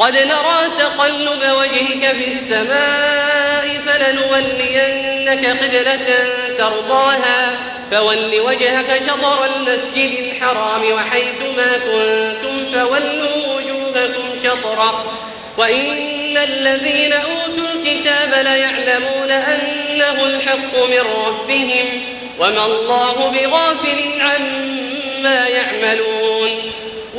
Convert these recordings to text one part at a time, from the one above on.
قد نرى تقلب وجهك في السماء فلنولينك قبلة ترضاها. فول وجهك شطر المسجد الحرام وحيث ما كنتم فولوا وجوهكم شطره وإن الذين أوتوا الكتاب ليعلمون أنه الحق من ربهم وما الله بغافل عما يعملون.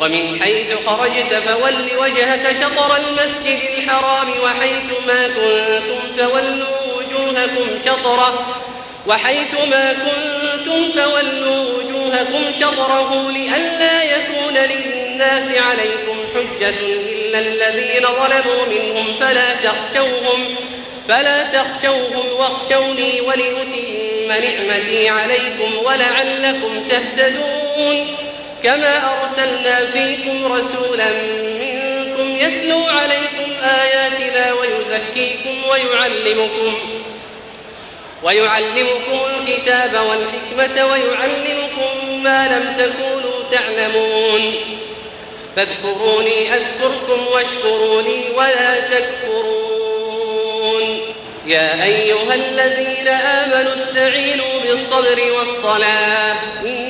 ومن حيث خرجت فول وجهك شطر المسجد الحرام وحيث ما كنتم فولوا وجوهكم شطرة وحيث ما كنتم فولوا وجوهكم شطره لئلا يكون للناس عليكم حجة إلا الذين ظلموا منهم فلا تخشوهم فلا تخشوهم واخشوني ولأتم نعمتي عليكم ولعلكم تهتدون كما أرسلنا فيكم رسولا منكم يتلو عليكم آياتنا ويزكيكم ويعلمكم ويعلمكم الكتاب والحكمة ويعلمكم ما لم تكونوا تعلمون فاذكروني أذكركم واشكروني ولا تكفرون يا أيها الذين آمنوا استعينوا بالصبر والصلاة إن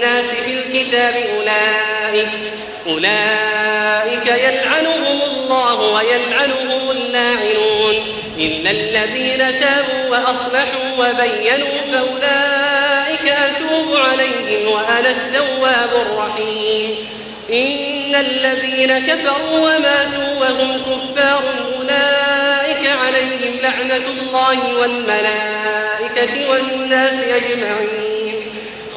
في الكتاب أولئك أولئك يلعنهم الله ويلعنهم اللاعنون. إلا الذين تابوا وأصلحوا وبينوا فأولئك أتوب عليهم وأنا التواب الرحيم. إن الذين كفروا وماتوا وهم كفار أولئك عليهم لعنة الله والملائكة والناس أجمعين.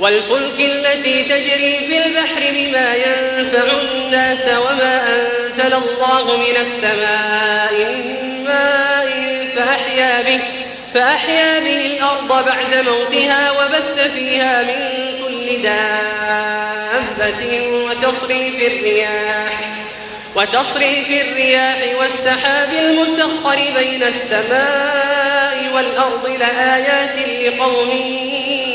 والفلك التي تجري في البحر بما ينفع الناس وما أنزل الله من السماء من ماء فأحيا به فأحيا به الأرض بعد موتها وبث فيها من كل دابة وتصريف الرياح وتصريف الرياح والسحاب المسخر بين السماء والأرض لآيات لقوم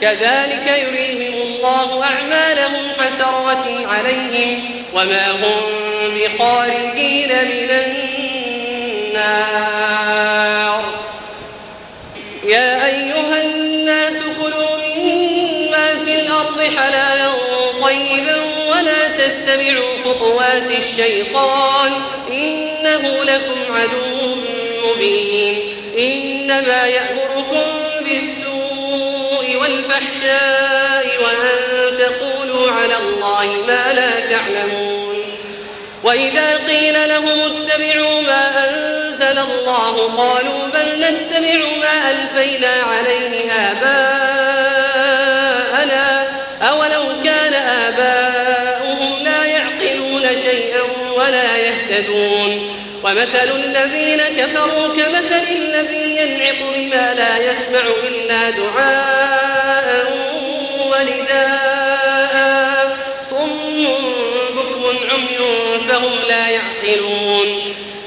كذلك يريهم الله أعمالهم حسرات عليهم وما هم بخارجين من النار. يا أيها الناس كلوا مما في الأرض حلالا طيبا ولا تتبعوا خطوات الشيطان. إنه لكم عدو مبين. إنما يأمركم والفحشاء وأن تقولوا على الله ما لا تعلمون وإذا قيل لهم اتبعوا ما أنزل الله قالوا بل نتبع ما ألفينا عليه آباءنا أولو كان آباؤهم لا يعقلون شيئا ولا يهتدون ومثل الذين كفروا كمثل الذي ينعق بما لا يسمع إلا دعاء ونداء صم بكم عمي فهم لا يعقلون.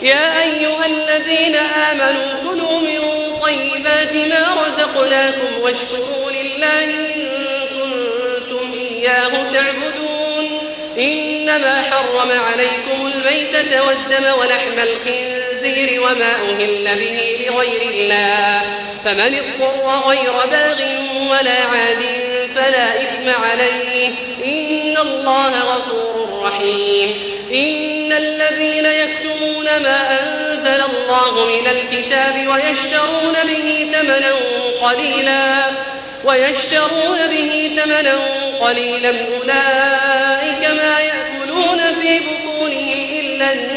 يا أيها الذين آمنوا كلوا من طيبات ما رزقناكم واشكروا لله إن كنتم إياه تعبدون. إنما حرم عليكم الميتة والدم ولحم الخنزير وما أهل به لغير الله. فمن اضطر غير باغ ولا عاد فلا إثم عليه. إن الله غفور رحيم. إن الذين يكتمون ما أنزل الله من الكتاب ويشترون به ثمنا قليلا ويشترون به ثمنا قليلا أولئك ما يأكلون في بطونهم إلا النار.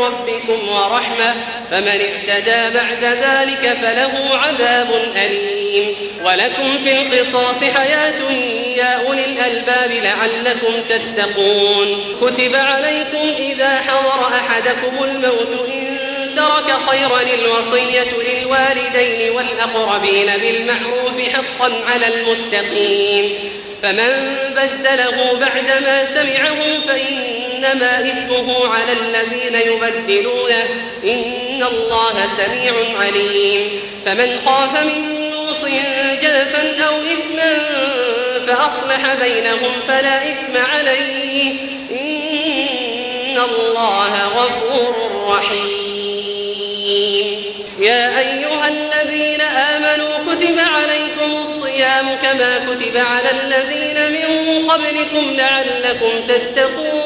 ربكم ورحمة فمن اهتدى بعد ذلك فله عذاب أليم. ولكم في القصاص حياة يا أولي الألباب لعلكم تتقون. كتب عليكم إذا حضر أحدكم الموت إن ترك خيرا الوصية للوالدين والأقربين بالمعروف حقا على المتقين. فمن بدله بعدما سمعه فإنما إثمه على الذين يبدلونه. إن الله سميع عليم. فمن خاف من نوص جلفا أو إثما فأصلح بينهم فلا إثم عليه. إن الله غفور رحيم. يا أيها الذين آمنوا كتب عليكم الصيام كما كتب على الذين من قبلكم لعلكم تتقون.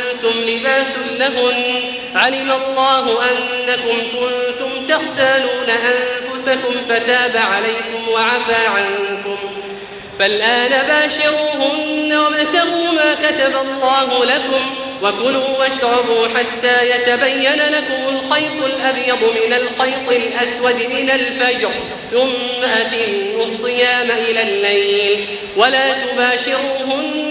لباس لهن. علم الله أنكم كنتم تختالون أنفسكم فتاب عليكم وعفى عنكم. فالآن باشروهن وابتغوا ما كتب الله لكم وكلوا واشربوا حتى يتبين لكم الخيط الأبيض من الخيط الأسود من الفجر. ثم أتموا الصيام إلى الليل. ولا تباشروهن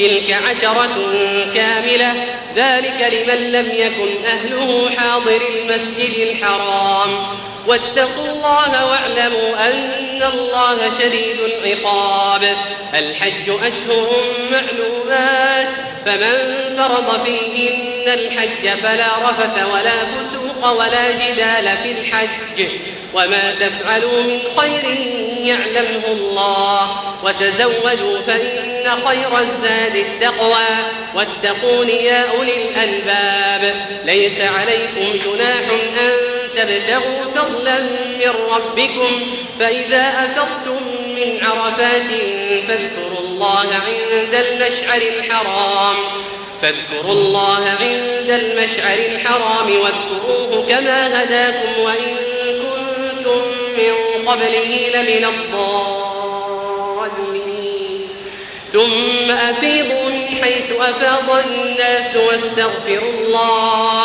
تلك عشرة كاملة. ذلك لمن لم يكن أهله حاضر المسجد الحرام. واتقوا الله واعلموا أن الله شديد العقاب. الحج أشهر معلومات فمن فرض فيهن الحج فلا رفث ولا فسوق ولا جدال في الحج. وما تفعلوا من خير يعلمه الله. وتزودوا فإن خير الزاد التقوى. واتقون يا أولي الألباب. ليس عليكم جناح أن تبتغوا فضلا من ربكم فإذا أفضتم من عرفات فاذكروا الله عند المشعر الحرام. فاذكروا الله عند المشعر الحرام واذكروه كما هداكم وإن كنتم من قبله لمن الضالين. ثم أفيضوا من حيث أفاض الناس واستغفروا الله.